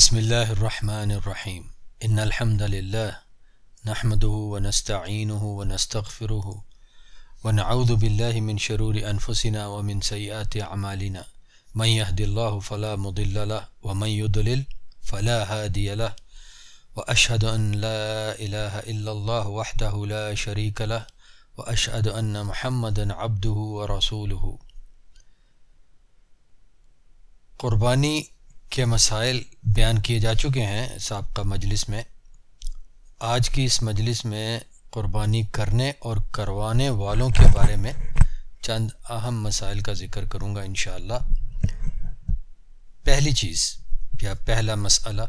بسم اللہ الرحمن الرحیم۔ ان الحمد للہ نحمده ونستعینه ونستغفره ونعوذ بالله من شرور انفسنا ومن سیئات اعمالنا۔ من يهد الله فلا مضل له ومن يضلل فلا هادي له۔ واشهد ان لا اله الا الله وحده لا شريك له۔ واشهد ان محمدا عبده ورسوله قربانی کے مسائل بیان کیے جا چکے ہیں سابقہ مجلس میں۔ آج کی اس مجلس میں قربانی کرنے اور کروانے والوں کے بارے میں چند اہم مسائل کا ذکر کروں گا انشاءاللہ۔ پہلی چیز یا پہلا مسئلہ،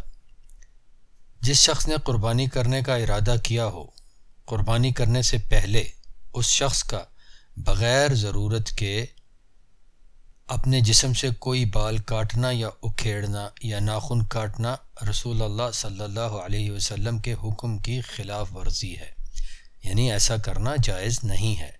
جس شخص نے قربانی کرنے کا ارادہ کیا ہو، قربانی کرنے سے پہلے اس شخص کا بغیر ضرورت کے اپنے جسم سے کوئی بال کاٹنا یا اکھیڑنا یا ناخن کاٹنا رسول اللہ صلی اللہ علیہ وسلم کے حکم کی خلاف ورزی ہے۔ یعنی ایسا کرنا جائز نہیں ہے۔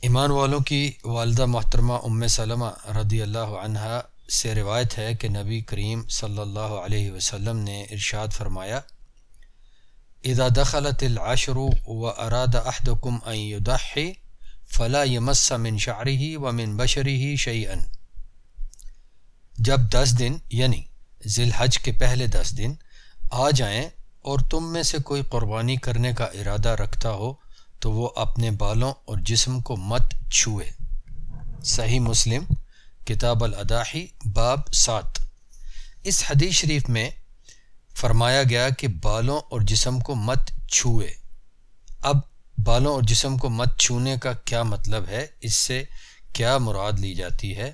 ایمان والوں کی والدہ محترمہ ام سلمہ رضی اللہ عنہ سے روایت ہے کہ نبی کریم صلی اللہ علیہ وسلم نے ارشاد فرمایا، اذا دخلت العشر و اراد احدکم ان يضحي فلا یمس من شعری و من بشری ہی شعین جب دس دن یعنی ذی الحج کے پہلے دس دن، آ جائیں اور تم میں سے کوئی قربانی کرنے کا ارادہ رکھتا ہو، تو وہ اپنے بالوں اور جسم کو مت چھوئے۔ صحیح مسلم، کتاب الاداحی باب سات۔ اس حدیث شریف میں فرمایا گیا کہ بالوں اور جسم کو مت چھوئے۔ اب بالوں اور جسم کو مت چھونے کا کیا مطلب ہے؟ اس سے کیا مراد لی جاتی ہے؟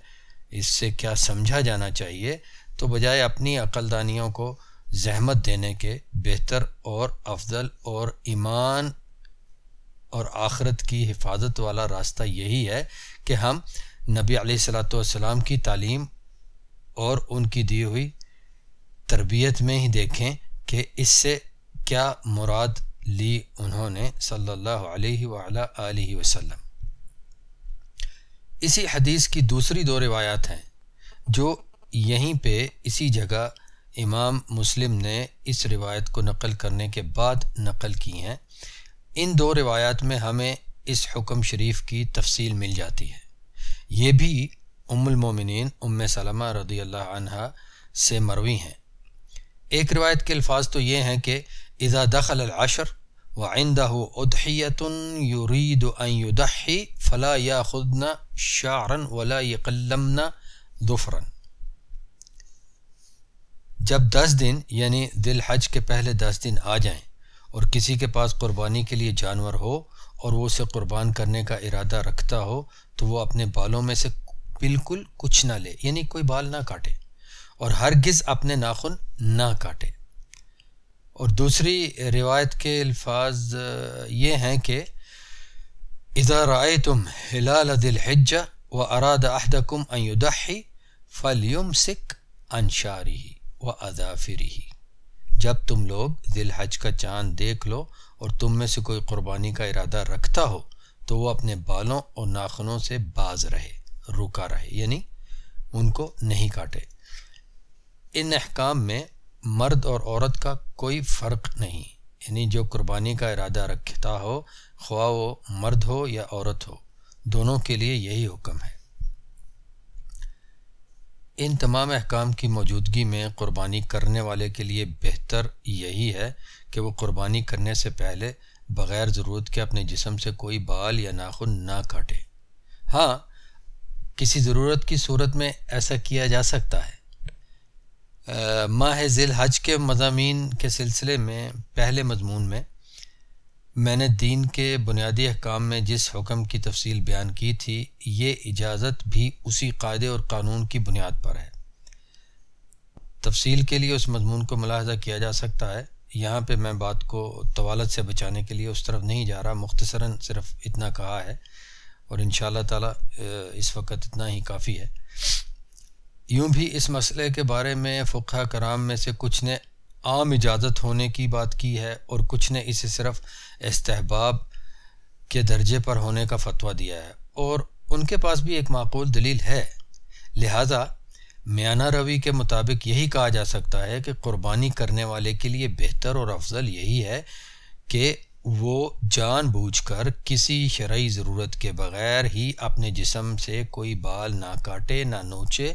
اس سے کیا سمجھا جانا چاہیے؟ تو بجائے اپنی عقل دانیوں کو زحمت دینے کے، بہتر اور افضل اور ایمان اور آخرت کی حفاظت والا راستہ یہی ہے کہ ہم نبی علیہ صلاۃ والسلام کی تعلیم اور ان کی دی ہوئی تربیت میں ہی دیکھیں کہ اس سے کیا مراد لی انہوں نے صلی اللہ علیہ علیہ وسلم۔ اسی حدیث کی دوسری دو روایات ہیں جو یہیں پہ اسی جگہ امام مسلم نے اس روایت کو نقل کرنے کے بعد نقل کی ہیں۔ ان دو روایات میں ہمیں اس حکم شریف کی تفصیل مل جاتی ہے۔ یہ بھی ام المومنین، ام سلمہ رضی اللہ عنہ سے مروی ہیں۔ ایک روایت کے الفاظ تو یہ ہیں کہ اذا دخل العشر وعنده ادحیت یرید ان یدحی فلا یاخذن شعرا ولا یقلمن ظفرا. جب دس دن یعنی دل حج کے پہلے دس دن آ جائیں اور کسی کے پاس قربانی کے لیے جانور ہو اور وہ اسے قربان کرنے کا ارادہ رکھتا ہو، تو وہ اپنے بالوں میں سے بالکل کچھ نہ لے یعنی کوئی بال نہ کاٹے اور ہرگز اپنے ناخن نہ کاٹے۔ اور دوسری روایت کے الفاظ یہ ہیں کہ اذا رائے تم ہلال دل حج و اراد احدکم ایودحی فلیم سکھ انشاری و جب تم لوگ دل حج کا چاند دیکھ لو اور تم میں سے کوئی قربانی کا ارادہ رکھتا ہو، تو وہ اپنے بالوں اور ناخنوں سے باز رہے، رکا رہے یعنی ان کو نہیں کاٹے۔ ان احکام میں مرد اور عورت کا کوئی فرق نہیں۔ یعنی جو قربانی کا ارادہ رکھتا ہو، خواہ وہ مرد ہو یا عورت ہو، دونوں کے لیے یہی حکم ہے۔ ان تمام احکام کی موجودگی میں قربانی کرنے والے کے لیے بہتر یہی ہے کہ وہ قربانی کرنے سے پہلے بغیر ضرورت کے اپنے جسم سے کوئی بال یا ناخن نہ کاٹے۔ ہاں کسی ضرورت کی صورت میں ایسا کیا جا سکتا ہے۔ ماہ ذیل حج کے مضامین کے سلسلے میں، پہلے مضمون میں میں نے دین کے بنیادی احکام میں جس حکم کی تفصیل بیان کی تھی، یہ اجازت بھی اسی قاعدے اور قانون کی بنیاد پر ہے۔ تفصیل کے لیے اس مضمون کو ملاحظہ کیا جا سکتا ہے۔ یہاں پہ میں بات کو طوالت سے بچانے کے لیے اس طرف نہیں جا رہا، مختصراً صرف اتنا کہا ہے اور ان شاء اللہ تعالیٰ اس وقت اتنا ہی کافی ہے۔ یوں بھی اس مسئلے کے بارے میں فقہ کرام میں سے کچھ نے عام اجازت ہونے کی بات کی ہے اور کچھ نے اسے صرف استحباب کے درجے پر ہونے کا فتویٰ دیا ہے اور ان کے پاس بھی ایک معقول دلیل ہے۔ لہٰذا میانہ روی کے مطابق یہی کہا جا سکتا ہے کہ قربانی کرنے والے کے لیے بہتر اور افضل یہی ہے کہ وہ جان بوجھ کر کسی شرعی ضرورت کے بغیر ہی اپنے جسم سے کوئی بال نہ کاٹے، نہ نوچے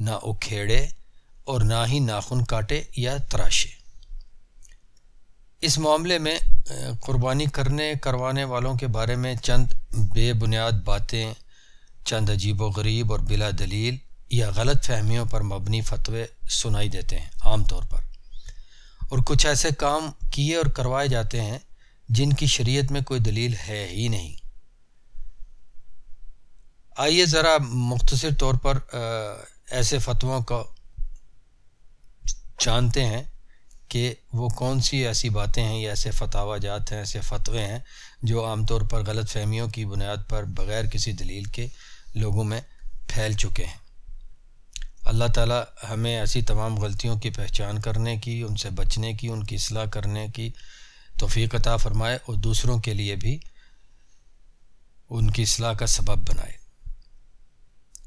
نہ اکھیڑے اور نہ ہی ناخن کاٹے یا تراشے۔ اس معاملے میں قربانی کرنے، کروانے والوں کے بارے میں چند بے بنیاد باتیں، چند عجیب و غریب اور بلا دلیل یا غلط فہمیوں پر مبنی فتوے سنائی دیتے ہیں عام طور پر۔ اور کچھ ایسے کام کیے اور کروائے جاتے ہیں جن کی شریعت میں کوئی دلیل ہے ہی نہیں۔ آئیے ذرا مختصر طور پر ایسے فتووں کا جانتے ہیں کہ وہ کون سی ایسی باتیں ہیں یا ایسے فتوا جات ہیں، ایسے فتوے ہیں جو عام طور پر غلط فہمیوں کی بنیاد پر بغیر کسی دلیل کے لوگوں میں پھیل چکے ہیں۔ اللہ تعالیٰ ہمیں ایسی تمام غلطیوں کی پہچان کرنے کی، ان سے بچنے کی، ان کی اصلاح کرنے کی توفیق عطا فرمائے اور دوسروں کے لیے بھی ان کی اصلاح کا سبب بنائے۔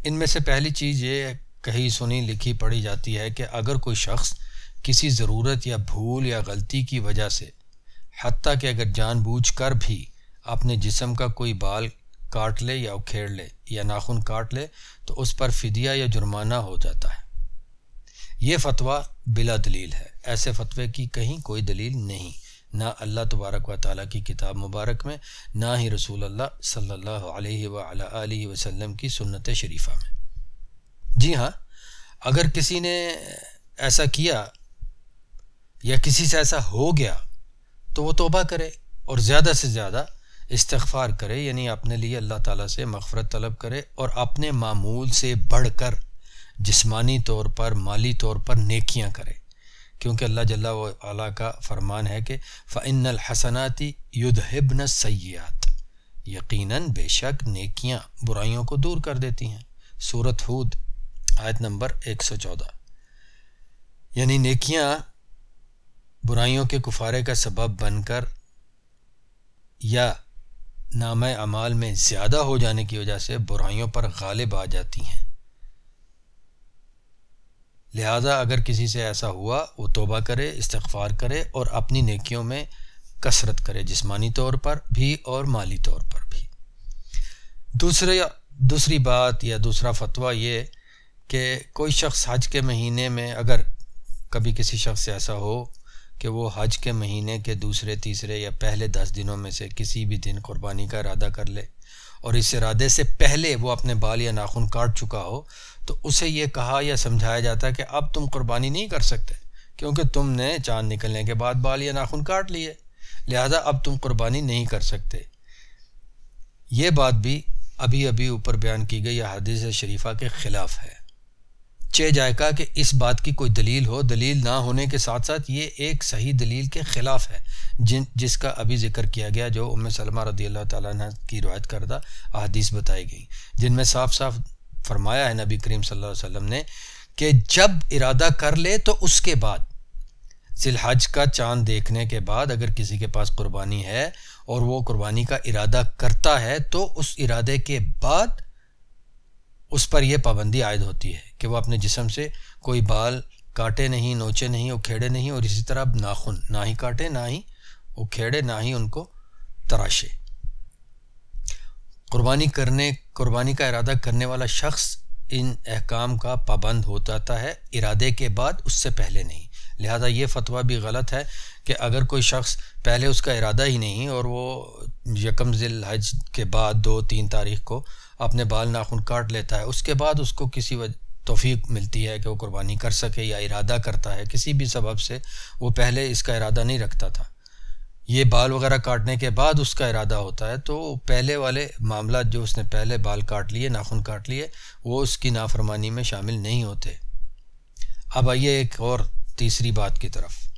ان میں سے پہلی چیز یہ کہیں سنی لکھی پڑھی جاتی ہے کہ اگر کوئی شخص کسی ضرورت یا بھول یا غلطی کی وجہ سے، حتیٰ کہ اگر جان بوجھ کر بھی اپنے جسم کا کوئی بال کاٹ لے یا اکھیڑ لے یا ناخن کاٹ لے، تو اس پر فدیہ یا جرمانہ ہو جاتا ہے۔ یہ فتویٰ بلا دلیل ہے۔ ایسے فتوے کی کہیں کوئی دلیل نہیں۔ نہ اللہ تبارک و تعالیٰ کی کتاب مبارک میں، نہ ہی رسول اللہ صلی اللہ علیہ و علیہ وسلم کی سنت شریفہ میں۔ جی ہاں اگر کسی نے ایسا کیا یا کسی سے ایسا ہو گیا تو وہ توبہ کرے اور زیادہ سے زیادہ استغفار کرے یعنی اپنے لیے اللہ تعالیٰ سے مغفرت طلب کرے اور اپنے معمول سے بڑھ کر جسمانی طور پر، مالی طور پر نیکیاں کرے۔ کیونکہ اللہ جل و اعلیٰ کا فرمان ہے کہ فعن الحسناتی یدھبن سیات یقیناً بے شک نیکیاں برائیوں کو دور کر دیتی ہیں۔ صورت ہود آیت نمبر ایک سو چودہ۔ یعنی نیکیاں برائیوں کے کفارے کا سبب بن کر یا نام اعمال میں زیادہ ہو جانے کی وجہ سے برائیوں پر غالب آ جاتی ہیں۔ لہذا اگر کسی سے ایسا ہوا، وہ توبہ کرے، استغفار کرے اور اپنی نیکیوں میں کثرت کرے، جسمانی طور پر بھی اور مالی طور پر بھی۔ دوسرے، دوسری بات یا دوسرا فتویٰ یہ کہ کوئی شخص حج کے مہینے میں اگر کبھی کسی شخص سے ایسا ہو کہ وہ حج کے مہینے کے دوسرے، تیسرے یا پہلے دس دنوں میں سے کسی بھی دن قربانی کا ارادہ کر لے اور اس ارادے سے پہلے وہ اپنے بال یا ناخن کاٹ چکا ہو، تو اسے یہ کہا یا سمجھایا جاتا ہے کہ اب تم قربانی نہیں کر سکتے کیونکہ تم نے چاند نکلنے کے بعد بال یا ناخن کاٹ لیے۔ لہذا اب تم قربانی نہیں کر سکتے۔ یہ بات بھی ابھی ابھی اوپر بیان کی گئی حدیث شریفہ کے خلاف ہے۔ چہ جائے کہ اس بات کی کوئی دلیل ہو، دلیل نہ ہونے کے ساتھ ساتھ یہ ایک صحیح دلیل کے خلاف ہے۔ جن، جس کا ابھی ذکر کیا گیا جو ام سلمہ رضی اللہ تعالیٰ عنہ کی روایت کردہ احادیث بتائی گئی۔ جن میں صاف صاف فرمایا ہے نبی کریم صلی اللہ علیہ وسلم نے کہ جب ارادہ کر لے تو اس کے بعد ذی الحج کا چاند دیکھنے کے بعد اگر کسی کے پاس قربانی ہے اور وہ قربانی کا ارادہ کرتا ہے تو اس ارادے کے بعد اس پر یہ پابندی عائد ہوتی ہے کہ وہ اپنے جسم سے کوئی بال کاٹے نہیں، نوچے نہیں، اکھیڑے نہیں اور اسی طرح ناخن، نہ ہی کاٹے، نہ ہی اکھیڑے، نہ ہی ان کو تراشے۔ قربانی کرنے، قربانی کا ارادہ کرنے والا شخص ان احکام کا پابند ہو جاتا ہے ارادے کے بعد، اس سے پہلے نہیں۔ لہذا یہ فتویٰ بھی غلط ہے کہ اگر کوئی شخص پہلے اس کا ارادہ ہی نہیں اور وہ یکم ذی الحج کے بعد دو تین تاریخ کو اپنے بال ناخن کاٹ لیتا ہے، اس کے بعد اس کو کسی وجہ، توفیق ملتی ہے کہ وہ قربانی کر سکے یا ارادہ کرتا ہے، کسی بھی سبب سے وہ پہلے اس کا ارادہ نہیں رکھتا تھا۔ یہ بال وغیرہ کاٹنے کے بعد اس کا ارادہ ہوتا ہے، تو پہلے والے معاملات جو اس نے پہلے بال کاٹ لیے، ناخن کاٹ لیے، وہ اس کی نافرمانی میں شامل نہیں ہوتے۔ اب آئیے ایک اور تیسری بات کی طرف۔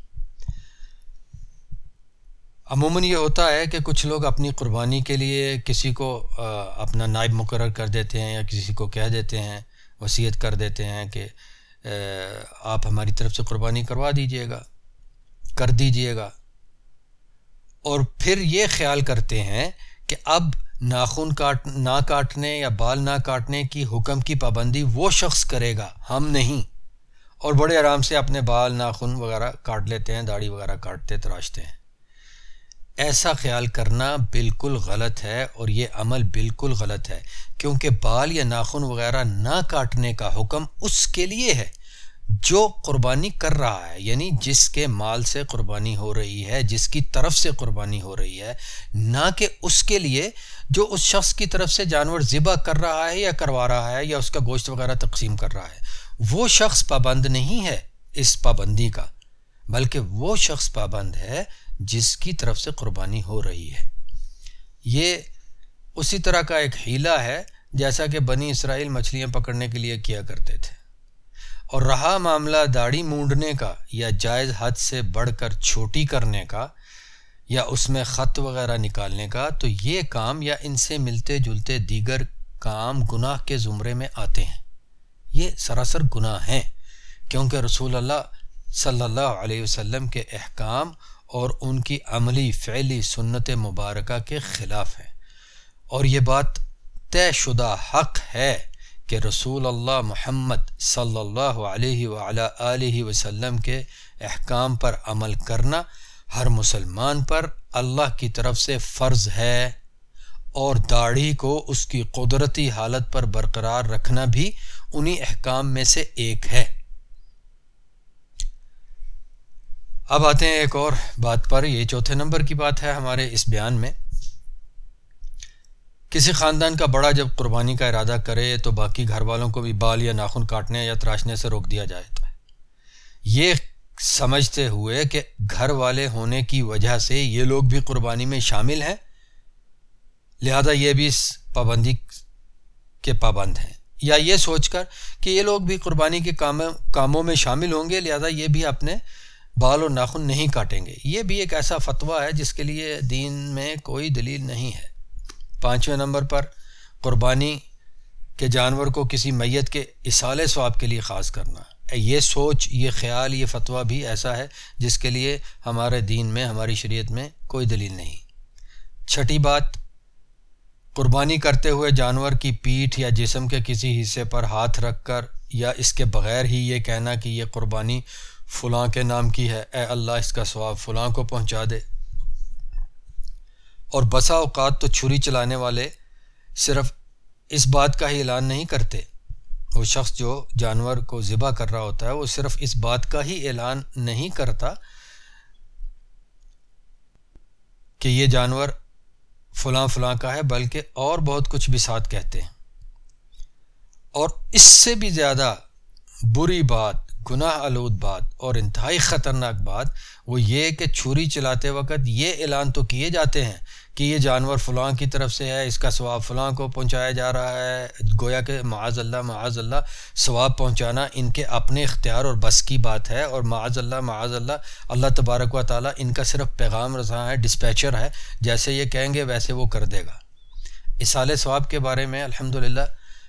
عموماً یہ ہوتا ہے کہ کچھ لوگ اپنی قربانی کے لیے کسی کو اپنا نائب مقرر کر دیتے ہیں یا کسی کو کہہ دیتے ہیں، وصیت کر دیتے ہیں کہ آپ ہماری طرف سے قربانی کروا دیجیے گا، کر دیجیے گا۔ اور پھر یہ خیال کرتے ہیں کہ اب ناخن کاٹ، نہ کاٹنے یا بال نہ کاٹنے کی حکم کی پابندی وہ شخص کرے گا، ہم نہیں۔ اور بڑے آرام سے اپنے بال، ناخن وغیرہ کاٹ لیتے ہیں، داڑھی وغیرہ کاٹتے، تراشتے ہیں۔ ایسا خیال کرنا بالکل غلط ہے اور یہ عمل بالکل غلط ہے، کیونکہ بال یا ناخن وغیرہ نہ کاٹنے کا حکم اس کے لیے ہے جو قربانی کر رہا ہے یعنی جس کے مال سے قربانی ہو رہی ہے، جس کی طرف سے قربانی ہو رہی ہے، نہ کہ اس کے لیے جو اس شخص کی طرف سے جانور ذبح کر رہا ہے یا کروا رہا ہے یا اس کا گوشت وغیرہ تقسیم کر رہا ہے۔ وہ شخص پابند نہیں ہے اس پابندی کا۔ بلکہ وہ شخص پابند ہے جس کی طرف سے قربانی ہو رہی ہے۔ یہ اسی طرح کا ایک ہیلا ہے جیسا کہ بنی اسرائیل مچھلیاں پکڑنے کے لیے کیا کرتے تھے۔ اور رہا معاملہ داڑھی مونڈنے کا یا جائز حد سے بڑھ کر چھوٹی کرنے کا یا اس میں خط وغیرہ نکالنے کا تو یہ کام یا ان سے ملتے جلتے دیگر کام گناہ کے زمرے میں آتے ہیں۔ یہ سراسر گناہ ہیں کیونکہ رسول اللہ صلی اللہ علیہ وسلم کے احکام اور ان کی عملی، فعلی سنت مبارکہ کے خلاف ہے اور یہ بات طے شدہ حق ہے کہ رسول اللہ محمد صلی اللہ علیہ وعلیٰ وسلم کے احکام پر عمل کرنا ہر مسلمان پر اللہ کی طرف سے فرض ہے اور داڑھی کو اس کی قدرتی حالت پر برقرار رکھنا بھی انہی احکام میں سے ایک ہے۔ اب آتے ہیں ایک اور بات پر۔ یہ چوتھے نمبر کی بات ہے ہمارے اس بیان میں۔ کسی خاندان کا بڑا جب قربانی کا ارادہ کرے تو باقی گھر والوں کو بھی بال یا ناخن کاٹنے یا تراشنے سے روک دیا جاتا ہے یہ سمجھتے ہوئے کہ گھر والے ہونے کی وجہ سے یہ لوگ بھی قربانی میں شامل ہیں۔ لہذا یہ بھی اس پابندی کے پابند ہیں۔ یا یہ سوچ کر کہ یہ لوگ بھی قربانی کے کاموں میں شامل ہوں گے، لہذا یہ بھی اپنے بال اور ناخن نہیں کاٹیں گے۔ یہ بھی ایک ایسا فتویٰ ہے جس کے لیے دین میں کوئی دلیل نہیں ہے۔ پانچویں نمبر پر، قربانی کے جانور کو کسی میت کے اصال ثواب کے لیے خاص کرنا۔ یہ سوچ، یہ خیال، یہ فتویٰ بھی ایسا ہے جس کے لیے ہمارے دین میں، ہماری شریعت میں کوئی دلیل نہیں۔ چھٹی بات، قربانی کرتے ہوئے جانور کی پیٹھ یا جسم کے کسی حصے پر ہاتھ رکھ کر یا اس کے بغیر ہی یہ کہنا کہ یہ قربانی فلاں کے نام کی ہے۔ اے اللہ، اس کا ثواب فلاں کو پہنچا دے۔ اور بسا اوقات تو چھری چلانے والے صرف اس بات کا ہی اعلان نہیں کرتے۔ وہ شخص جو جانور کو ذبح کر رہا ہوتا ہے، وہ صرف اس بات کا ہی اعلان نہیں کرتا کہ یہ جانور فلاں فلاں کا ہے، بلکہ اور بہت کچھ بھی ساتھ کہتے ہیں۔ اور اس سے بھی زیادہ بری بات گناہ آلود بات اور انتہائی خطرناک بات وہ یہ کہ چھری چلاتے وقت یہ اعلان تو کیے جاتے ہیں کہ یہ جانور فلاں کی طرف سے ہے، اس کا ثواب فلاں کو پہنچایا جا رہا ہے۔ گویا کہ معاذ اللہ معاذ اللہ، ثواب پہنچانا ان کے اپنے اختیار اور بس کی بات ہے اور معاذ اللہ معاذ اللہ اللہ تبارک و تعالیٰ ان کا صرف پیغام رضا ہے ڈسپیچر ہے، جیسے یہ کہیں گے ویسے وہ کر دے گا۔ اصال ثواب کے بارے میں الحمد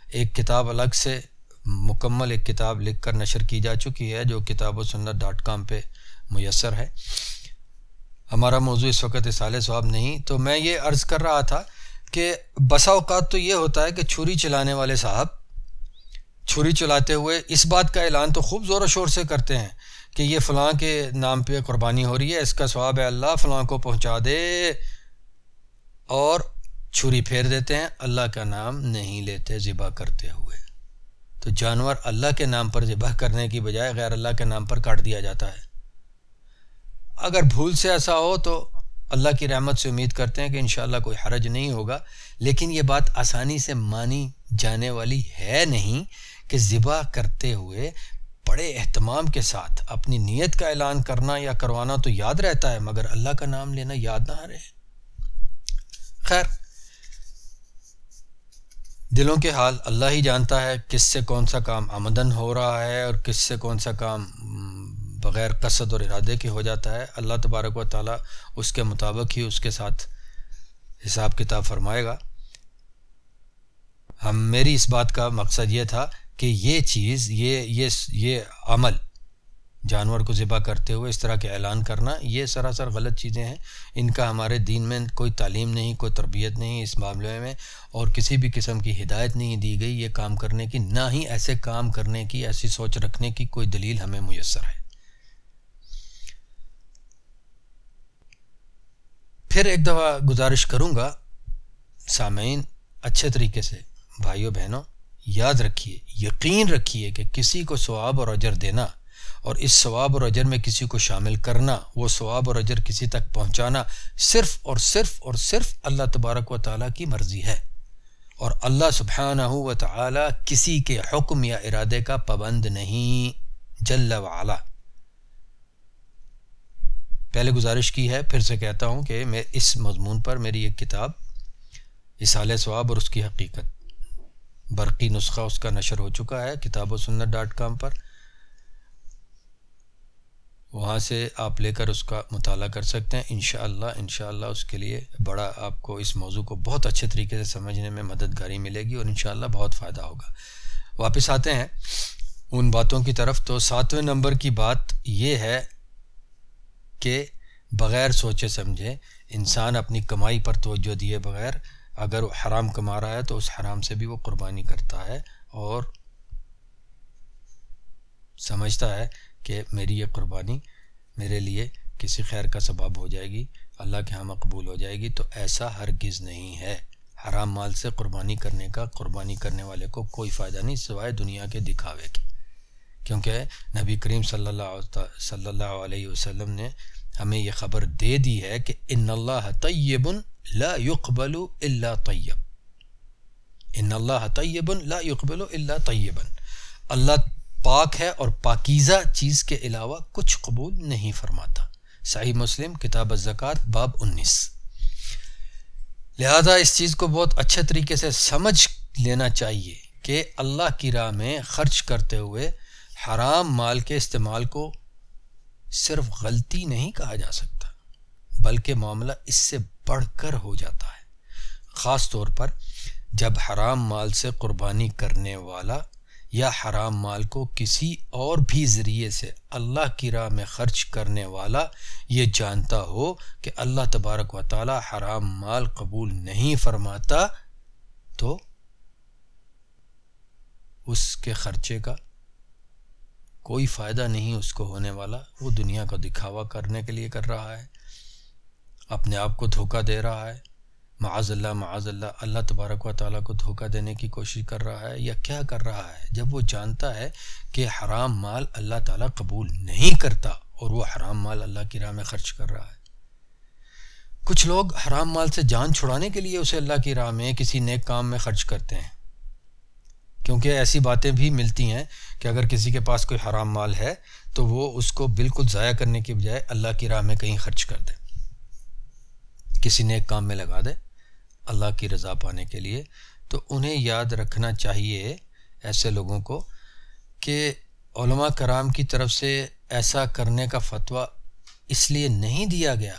ایک کتاب الگ سے مکمل ایک کتاب لکھ کر نشر کی جا چکی ہے جو کتاب و سنت ڈاٹ کام پہ میسر ہے۔ ہمارا موضوع اس وقت اصال ثواب نہیں۔ تو میں یہ عرض کر رہا تھا کہ بسا اوقات تو یہ ہوتا ہے کہ چھری چلانے والے صاحب چھری چلاتے ہوئے اس بات کا اعلان تو خوب زور و شور سے کرتے ہیں کہ یہ فلاں کے نام پہ قربانی ہو رہی ہے، اس کا ثواب ہے اللہ، فلاں کو پہنچا دے اور چھری پھیر دیتے ہیں، اللہ کا نام نہیں لیتے، ذبح کرتے ہوئے۔ تو جانور اللہ کے نام پر ذبح کرنے کی بجائے غیر اللہ کے نام پر کاٹ دیا جاتا ہے۔ اگر بھول سے ایسا ہو تو اللہ کی رحمت سے امید کرتے ہیں کہ انشاءاللہ کوئی حرج نہیں ہوگا۔ لیکن یہ بات آسانی سے مانی جانے والی ہے نہیں کہ ذبح کرتے ہوئے بڑے اہتمام کے ساتھ اپنی نیت کا اعلان کرنا یا کروانا تو یاد رہتا ہے، مگر اللہ کا نام لینا یاد نہ رہے۔ خیر۔ دلوں کے حال اللہ ہی جانتا ہے کس سے کون سا کام آمدن ہو رہا ہے اور کس سے کون سا کام بغیر قصد اور ارادے کے ہو جاتا ہے۔ اللہ تبارک و تعالیٰ اس کے مطابق ہی اس کے ساتھ حساب کتاب فرمائے گا۔ ہم، میری اس بات کا مقصد یہ تھا کہ یہ چیز، یہ یہ یہ عمل جانور کو ذبح کرتے ہوئے اس طرح کے اعلان کرنا، یہ سراسر غلط چیزیں ہیں۔ ان کا ہمارے دین میں کوئی تعلیم نہیں، کوئی تربیت نہیں اس معاملے میں، اور کسی بھی قسم کی ہدایت نہیں دی گئی یہ کام کرنے کی، نہ ہی ایسے کام کرنے کی، ایسی سوچ رکھنے کی کوئی دلیل ہمیں میسر ہے۔ پھر ایک دفعہ گزارش کروں گا سامعین، اچھے طریقے سے بھائیوں بہنوں یاد رکھیے، یقین رکھیے کہ کسی کو ثواب اور اجر دینا اور اس ثواب اور اجر میں کسی کو شامل کرنا، وہ ثواب اور اجر کسی تک پہنچانا صرف اور صرف اور صرف اللہ تبارک و تعالیٰ کی مرضی ہے۔ اور اللہ سبحانہ و تعالیٰ کسی کے حکم یا ارادے کا پابند نہیں۔ جل وعلا۔ پہلے گزارش کی ہے، پھر سے کہتا ہوں کہ میں اس مضمون پر میری ایک کتاب اسال ثواب اور اس کی حقیقت۔ برقی نسخہ اس کا نشر ہو چکا ہے، کتاب و سنت ڈاٹ کام پر۔ وہاں سے آپ لے کر اس کا مطالعہ کر سکتے ہیں۔ انشاءاللہ انشاءاللہ اس کے لیے بڑا آپ کو اس موضوع کو بہت اچھے طریقے سے سمجھنے میں مددگاری ملے گی اور انشاءاللہ بہت فائدہ ہوگا۔ واپس آتے ہیں۔ ان باتوں کی طرف تو ساتویں نمبر کی بات یہ ہے کہ بغیر سوچے سمجھے انسان اپنی کمائی پر توجہ دیے بغیر اگر وہ حرام کما رہا ہے تو اس حرام سے بھی وہ قربانی کرتا ہے اور سمجھتا ہے کہ میری یہ قربانی میرے لیے کسی خیر کا سبب ہو جائے گی، اللہ کے ہاں مقبول ہو جائے گی، تو ایسا ہرگز نہیں ہے۔ حرام مال سے قربانی کرنے کا، قربانی کرنے والے کو کوئی فائدہ نہیں سوائے دنیا کے دکھاوے کی کیونکہ نبی کریم صلی اللہ صلی اللہ علیہ وسلم نے ہمیں یہ خبر دے دی ہے کہ ان اللہ طیب لا يقبل الا طیب۔ ان اللہ طیب لا يقبل الا طیبا اللہ پاک ہے اور پاکیزہ چیز کے علاوہ کچھ قبول نہیں فرماتا۔ صحیح مسلم، کتاب الزکوٰۃ، باب انیس۔ لہذا اس چیز کو بہت اچھے طریقے سے سمجھ لینا چاہیے کہ اللہ کی راہ میں خرچ کرتے ہوئے حرام مال کے استعمال کو صرف غلطی نہیں کہا جا سکتا، بلکہ معاملہ اس سے بڑھ کر ہو جاتا ہے۔ خاص طور پر جب حرام مال سے قربانی کرنے والا یا حرام مال کو کسی اور بھی ذریعے سے اللہ کی راہ میں خرچ کرنے والا یہ جانتا ہو کہ اللہ تبارک و تعالی حرام مال قبول نہیں فرماتا، تو اس کے خرچے کا کوئی فائدہ نہیں اس کو ہونے والا۔ وہ دنیا کا دکھاوا کرنے کے لیے کر رہا ہے، اپنے آپ کو دھوکہ دے رہا ہے۔ معاذ اللہ معاذ اللہ اللہ تبارک و تعالیٰ کو دھوکہ دینے کی کوشش کر رہا ہے یا کیا کر رہا ہے؟ جب وہ جانتا ہے کہ حرام مال اللہ تعالیٰ قبول نہیں کرتا اور وہ حرام مال اللہ کی راہ میں خرچ کر رہا ہے۔ کچھ لوگ حرام مال سے جان چھڑانے کے لیے اسے اللہ کی راہ میں، کسی نیک کام میں خرچ کرتے ہیں۔ کیونکہ ایسی باتیں بھی ملتی ہیں کہ اگر کسی کے پاس کوئی حرام مال ہے تو وہ اس کو بالکل ضائع کرنے کی بجائے اللہ کی راہ میں کہیں خرچ کر دے۔ کسی نیک کام میں لگا دے۔ اللہ کی رضا پانے کے لیے، تو انہیں یاد رکھنا چاہیے ایسے لوگوں کو کہ علماء کرام کی طرف سے ایسا کرنے کا فتویٰ اس لیے نہیں دیا گیا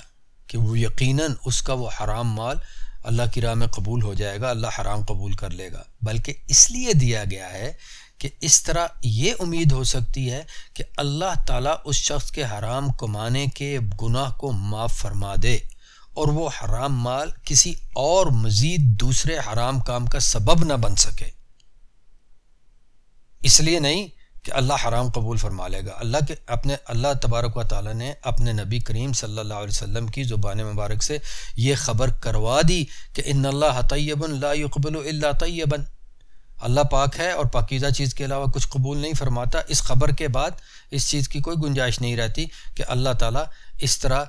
کہ وہ یقیناً اس کا وہ حرام مال اللہ کی راہ میں قبول ہو جائے گا، اللہ حرام قبول کر لے گا۔ بلکہ اس لیے دیا گیا ہے کہ اس طرح یہ امید ہو سکتی ہے کہ اللہ تعالیٰ اس شخص کے حرام کمانے کے گناہ کو معاف فرما دے۔ اور وہ حرام مال کسی اور مزید دوسرے حرام کام کا سبب نہ بن سکے۔ اس لیے نہیں کہ اللہ حرام قبول فرما لے گا۔ اللہ کے اپنے اللہ تبارک و تعالیٰ نے اپنے نبی کریم صلی اللہ علیہ وسلم کی زبان مبارک سے یہ خبر کروا دی کہ ان اللہ طیب لا يقبل الا طیبا اللہ پاک ہے اور پاکیزہ چیز کے علاوہ کچھ قبول نہیں فرماتا۔ اس خبر کے بعد اس چیز کی کوئی گنجائش نہیں رہتی کہ اللہ تعالیٰ اس طرح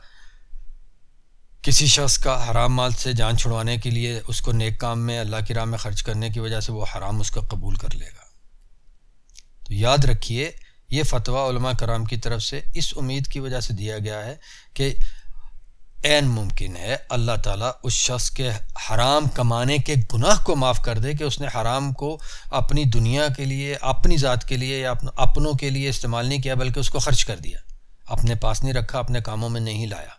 کسی شخص کا حرام مال سے جان چھڑوانے کے لیے اس کو نیک کام میں اللہ کی راہ میں خرچ کرنے کی وجہ سے وہ حرام اس کا قبول کر لے گا۔ تو یاد رکھیے، یہ فتویٰ علماء کرام کی طرف سے اس امید کی وجہ سے دیا گیا ہے کہ عین ممکن ہے اللہ تعالیٰ اس شخص کے حرام کمانے کے گناہ کو معاف کر دے کہ اس نے حرام کو اپنی دنیا کے لیے، اپنی ذات کے لیے یا اپنوں کے لیے استعمال نہیں کیا بلکہ اس کو خرچ کر دیا۔ اپنے پاس نہیں رکھا، اپنے کاموں میں نہیں لایا۔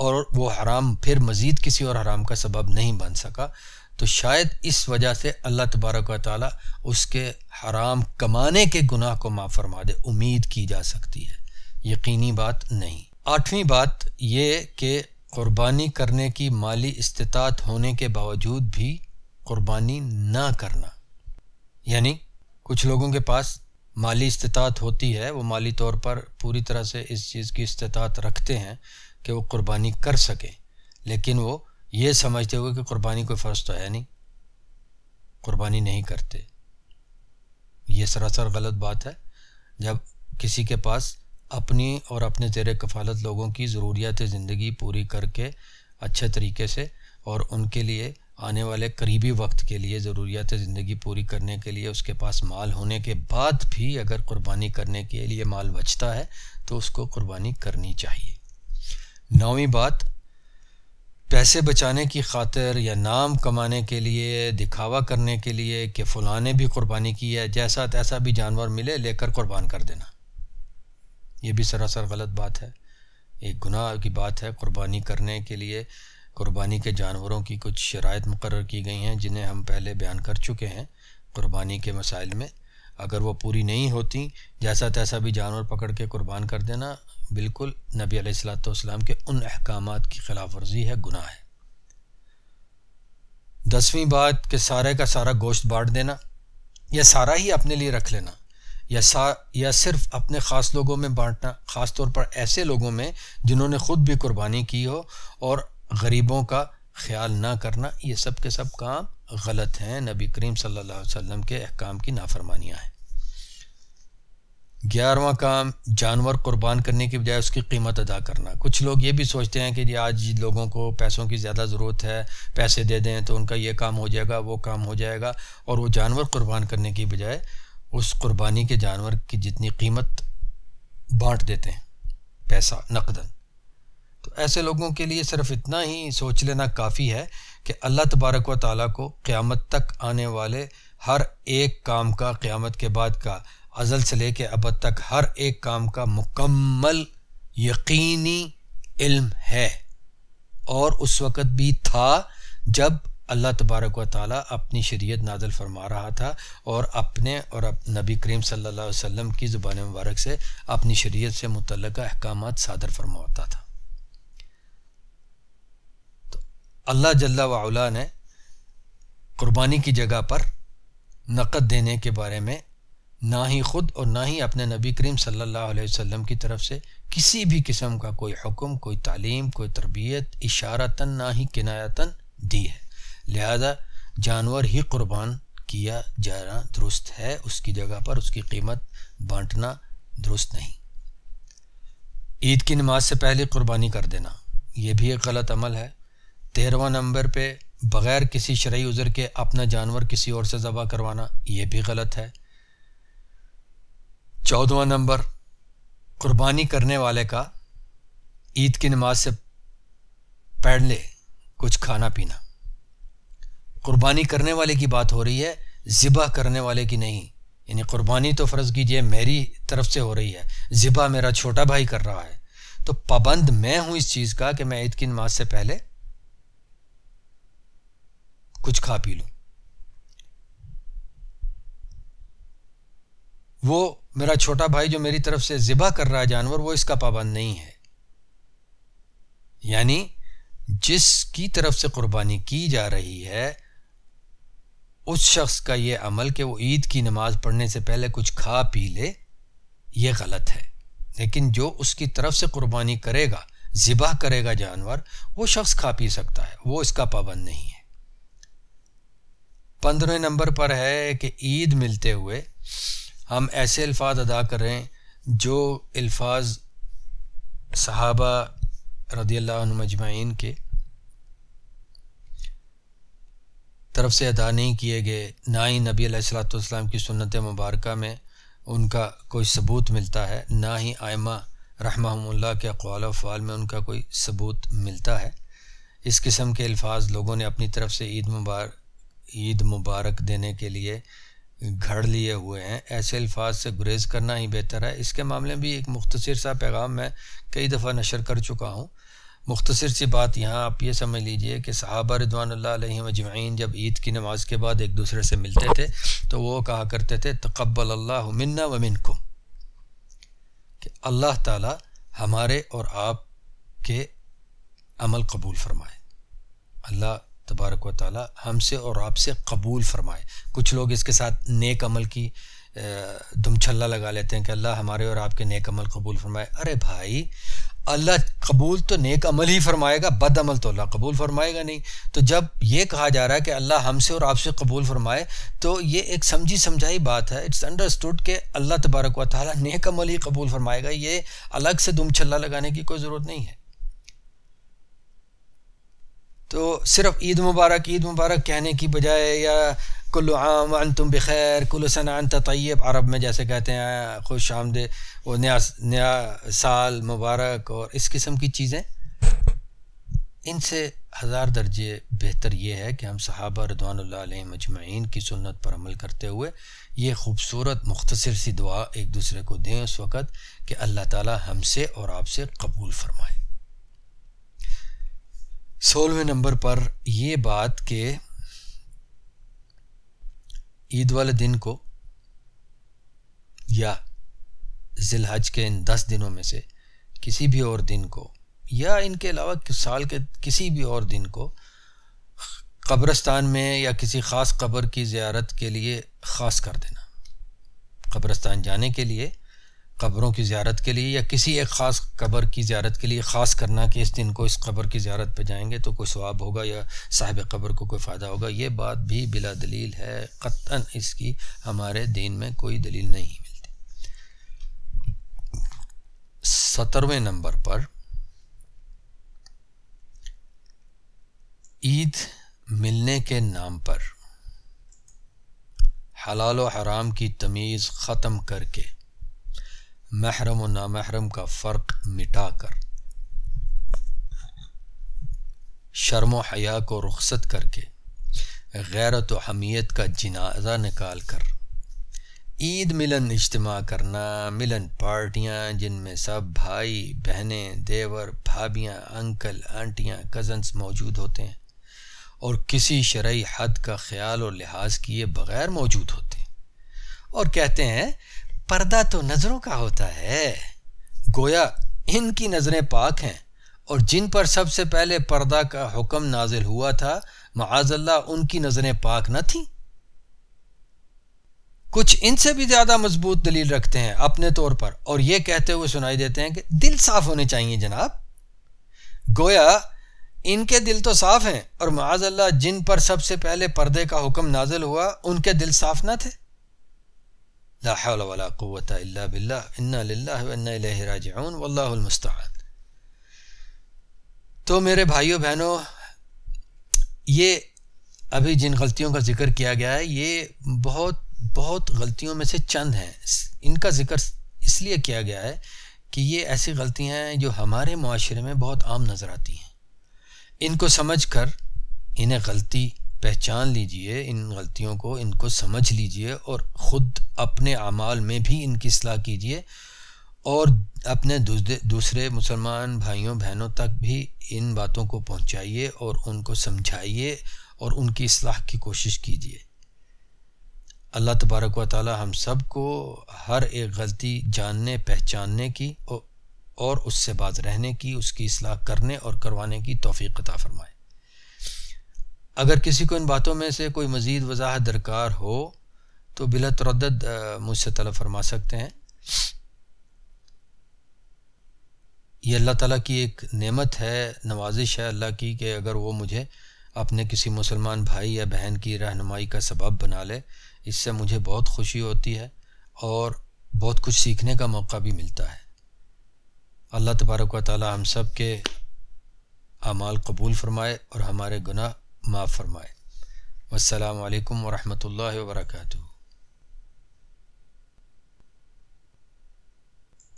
اور وہ حرام پھر مزید کسی اور حرام کا سبب نہیں بن سکا۔ تو شاید اس وجہ سے اللہ تبارک و تعالیٰ اس کے حرام کمانے کے گناہ کو معاف فرما دے، امید کی جا سکتی ہے۔ یقینی بات نہیں۔ آٹھویں بات یہ کہ قربانی کرنے کی مالی استطاعت ہونے کے باوجود بھی قربانی نہ کرنا۔ یعنی کچھ لوگوں کے پاس مالی استطاعت ہوتی ہے، وہ مالی طور پر پوری طرح سے اس چیز کی استطاعت رکھتے ہیں۔ کہ وہ قربانی کر سکیں لیکن وہ یہ سمجھتے ہوئے کہ قربانی کوئی فرض تو ہے نہیں۔ قربانی نہیں کرتے۔ یہ سراسر غلط بات ہے۔ جب کسی کے پاس اپنی اور اپنے زیر کفالت لوگوں کی ضروریات زندگی پوری کر کے اچھے طریقے سے اور ان کے لیے آنے والے قریبی وقت کے لیے ضروریات زندگی پوری کرنے کے لیے اس کے پاس مال ہونے کے بعد بھی اگر قربانی کرنے کے لیے مال بچتا ہے تو اس کو قربانی کرنی چاہیے۔ نویں بات، پیسے بچانے کی خاطر یا نام کمانے کے لیے، دکھاوا کرنے کے لیے کہ فلاں نے بھی قربانی کی ہے، جیسا تیسا بھی جانور ملے لے کر قربان کر دینا۔ یہ بھی سراسر غلط بات ہے۔ ایک گناہ کی بات ہے، قربانی کرنے کے لیے قربانی کے جانوروں کی کچھ شرائط مقرر کی گئی ہیں، جنہیں ہم پہلے بیان کر چکے ہیں۔ قربانی کے مسائل میں اگر وہ پوری نہیں ہوتی، جیسا تیسا بھی جانور پکڑ کے قربان کر دینا بالکل نبی علیہ السلاۃ والسلام کے ان احکامات کی خلاف ورزی ہے، گناہ ہے۔ دسویں بات کہ سارے کا سارا گوشت بانٹ دینا، یا سارا ہی اپنے لیے رکھ لینا، یا سا، یا صرف اپنے خاص لوگوں میں بانٹنا، خاص طور پر ایسے لوگوں میں جنہوں نے خود بھی قربانی کی ہو اور غریبوں کا خیال نہ کرنا، یہ سب کے سب کام غلط ہیں۔ نبی کریم صلی اللہ علیہ وسلم کے احکام کی نافرمانیاں ہیں۔ گیارہواں کام جانور قربان کرنے کی بجائے اس کی قیمت ادا کرنا۔ کچھ لوگ یہ بھی سوچتے ہیں کہ جی آج لوگوں کو پیسوں کی زیادہ ضرورت ہے، پیسے دے دیں تو ان کا یہ کام ہو جائے گا، وہ کام ہو جائے گا۔ اور وہ جانور قربان کرنے کی بجائے اس قربانی کے جانور کی جتنی قیمت بانٹ دیتے ہیں، پیسہ نقدن تو ایسے لوگوں کے لیے صرف اتنا ہی سوچ لینا کافی ہے کہ اللہ تبارک و تعالیٰ کو قیامت تک آنے والے ہر ایک کام کا، قیامت کے بعد کا ازل سے لے کے ابد تک ہر ایک کام کا مکمل یقینی علم ہے۔ اور اس وقت بھی تھا جب اللہ تبارک و تعالیٰ اپنی شریعت نازل فرما رہا تھا اور اپنے اور نبی کریم صلی اللہ علیہ وسلم کی زبان مبارک سے اپنی شریعت سے متعلقہ احکامات صادر فرماتا تھا۔ تو اللہ جل وعلا نے قربانی کی جگہ پر نقد دینے کے بارے میں نہ ہی خود اور نہ ہی اپنے نبی کریم صلی اللہ علیہ وسلم کی طرف سے کسی بھی قسم کا کوئی حکم، کوئی تعلیم، کوئی تربیت اشارتاً نہ ہی کنایتاً دی ہے۔ لہذا جانور ہی قربان کیا جانا درست ہے، اس کی جگہ پر اس کی قیمت بانٹنا درست نہیں۔ عید کی نماز سے پہلے قربانی کر دینا، یہ بھی ایک غلط عمل ہے۔ تیرواں نمبر پہ بغیر کسی شرعی عذر کے اپنا جانور کسی اور سے ذبح کروانا، یہ بھی غلط ہے۔ چودواں نمبر، قربانی کرنے والے کا عید کی نماز سے پڑھ لے، کچھ کھانا پینا۔ قربانی کرنے والے کی بات ہو رہی ہے، ذبح کرنے والے کی نہیں۔ یعنی قربانی تو فرض کیجیے میری طرف سے ہو رہی ہے، ذبح میرا چھوٹا بھائی کر رہا ہے۔ تو پابند میں ہوں اس چیز کا کہ میں عید کی نماز سے پہلے کچھ کھا پی لوں۔ وہ میرا چھوٹا بھائی جو میری طرف سے ذبح کر رہا ہے جانور، وہ اس کا پابند نہیں ہے۔ یعنی جس کی طرف سے قربانی کی جا رہی ہے، اس شخص کا یہ عمل کہ وہ عید کی نماز پڑھنے سے پہلے کچھ کھا پی لے، یہ غلط ہے۔ لیکن جو اس کی طرف سے قربانی کرے گا، ذبح کرے گا جانور، وہ شخص کھا پی سکتا ہے، وہ اس کا پابند نہیں ہے۔ پندرہ نمبر پر ہے کہ عید ملتے ہوئے ہم ایسے الفاظ ادا کریں جو الفاظ صحابہ رضی اللہ عنہ مجمعین کے طرف سے ادا نہیں کیے گئے، نہ ہی نبی علیہ السلاۃ والسلام کی سنت مبارکہ میں ان کا کوئی ثبوت ملتا ہے، نہ ہی آئمہ رحمہ اللہ کے اقوال و فعال میں ان کا کوئی ثبوت ملتا ہے۔ اس قسم کے الفاظ لوگوں نے اپنی طرف سے عید مبارک عید مبارک دینے کے لیے گھڑ لیے ہوئے ہیں۔ ایسے الفاظ سے گریز کرنا ہی بہتر ہے۔ اس کے معاملے میں بھی ایک مختصر سا پیغام میں کئی دفعہ نشر کر چکا ہوں۔ مختصر سی بات یہاں آپ یہ سمجھ لیجیے کہ صحابہ رضوان اللہ علیہ مجمعین جب عید کی نماز کے بعد ایک دوسرے سے ملتے تھے تو وہ کہا کرتے تھے، تقبل اللہ منا و منکم کہ اللہ تعالی ہمارے اور آپ کے عمل قبول فرمائے۔ اللہ تبارک و تعالی ہم سے اور آپ سے قبول فرمائے۔ کچھ لوگ اس کے ساتھ نیک عمل کی دم چھلا لگا لیتے ہیں کہ اللہ ہمارے اور آپ کے نیک عمل قبول فرمائے۔ ارے بھائی، اللہ قبول تو نیک عمل ہی فرمائے گا، بد عمل تو اللہ قبول فرمائے گا نہیں۔ تو جب یہ کہا جا رہا ہے کہ اللہ ہم سے اور آپ سے قبول فرمائے، تو یہ ایک سمجھی سمجھائی بات ہے۔ اٹس انڈرسٹوڈ کہ اللہ تبارک و تعالیٰ نیک عمل ہی قبول فرمائے گا۔ یہ الگ سے دم چھلا لگانے کی کوئی ضرورت نہیں ہے۔ تو صرف عید مبارک عید مبارک کہنے کی بجائے یا کلو عام انتم بخیر، کلو ثنا انت طیب، عرب میں جیسے کہتے ہیں، خوش آمدے، وہ نیا نیا سال مبارک اور اس قسم کی چیزیں۔ ان سے ہزار درجے بہتر یہ ہے کہ ہم صحابہ رضوان اللہ علیہ مجمعین کی سنت پر عمل کرتے ہوئے یہ خوبصورت مختصر سی دعا ایک دوسرے کو دیں اس وقت کہ اللہ تعالی ہم سے اور آپ سے قبول فرمائے۔ سولہویں نمبر پر یہ بات کہ عید والے دن کو یا ذی الحج کے ان دس دنوں میں سے کسی بھی اور دن کو یا ان کے علاوہ سال کے کسی بھی اور دن کو قبرستان میں یا کسی خاص قبر کی زیارت کے لیے خاص کر دینا۔ قبرستان جانے کے لیے قبروں کی زیارت کے لیے یا کسی ایک خاص قبر کی زیارت کے لیے، خاص کرنا کہ اس دن کو اس قبر کی زیارت پہ جائیں گے تو کوئی ثواب ہوگا یا صاحب قبر کو کوئی فائدہ ہوگا؟ یہ بات بھی بلا دلیل ہے۔ قطن اس کی ہمارے دین میں کوئی دلیل نہیں ملتی۔ سترویں نمبر پر، عید ملنے کے نام پر حلال و حرام کی تمیز ختم کر کے محرم و نامحرم کا فرق مٹا کر۔ شرم و حیا کو رخصت کر کے غیرت و حمیت کا جنازہ نکال کر۔ عید ملن اجتماع کرنا، ملن پارٹیاں جن میں سب بھائی، بہنیں، دیور بھابیاں انکل، آنٹیاں کزنس موجود ہوتے ہیں۔ اور کسی شرعی حد کا خیال اور لحاظ کیے بغیر موجود ہوتے ہیں۔ اور کہتے ہیں پردہ تو نظروں کا ہوتا ہے۔ گویا ان کی نظریں پاک ہیں۔ اور جن پر سب سے پہلے پردہ کا حکم نازل ہوا تھا، معاذ اللہ ان کی نظریں پاک نہ تھیں۔ کچھ ان سے بھی زیادہ مضبوط دلیل رکھتے ہیں اپنے طور پر، اور یہ کہتے ہوئے سنائی دیتے ہیں کہ دل صاف ہونے چاہیے جناب۔ گویا ان کے دل تو صاف ہیں، اور معاذ اللہ جن پر سب سے پہلے پردے کا حکم نازل ہوا، ان کے دل صاف نہ تھے۔ لا حول ولا قوت الا باللہ انا للہ و الیہ راجعون. واللہ المستعان. تو میرے بھائیوں بہنوں یہ ابھی جن غلطیوں کا ذکر کیا گیا ہے، یہ بہت بہت غلطیوں میں سے چند ہیں۔ ان کا ذکر اس لیے کیا گیا ہے کہ یہ ایسی غلطیاں ہیں جو ہمارے معاشرے میں بہت عام نظر آتی ہیں۔ ان کو سمجھ کر انہیں غلطی پہچان لیجیے ان غلطیوں کو، ان کو سمجھ لیجیے اور خود اپنے اعمال میں بھی ان کی اصلاح کیجیے اور اپنے دوسرے مسلمان بھائیوں، بہنوں تک بھی ان باتوں کو پہنچائیے اور ان کو سمجھائیے اور ان کی اصلاح کی کوشش کیجیے اللہ تبارک و تعالی ہم سب کو ہر ایک غلطی جاننے، پہچاننے کی اور اس سے باز رہنے کی، اس کی اصلاح کرنے اور کروانے کی توفیق عطا فرمائے۔ اگر کسی کو ان باتوں میں سے کوئی مزید وضاحت درکار ہو، تو بلا تردد مجھ سے طلب فرما سکتے ہیں۔ یہ اللہ تعالیٰ کی ایک نعمت ہے، نوازش ہے اللہ کی کہ اگر وہ مجھے اپنے کسی مسلمان بھائی یا بہن کی رہنمائی کا سبب بنا لے، اس سے مجھے بہت خوشی ہوتی ہے اور بہت کچھ سیکھنے کا موقع بھی ملتا ہے۔ اللہ تبارک و تعالیٰ ہم سب کے اعمال قبول فرمائے اور ہمارے گناہ معاف فرمائے۔ السلام علیکم ورحمۃ اللہ وبرکاتہ۔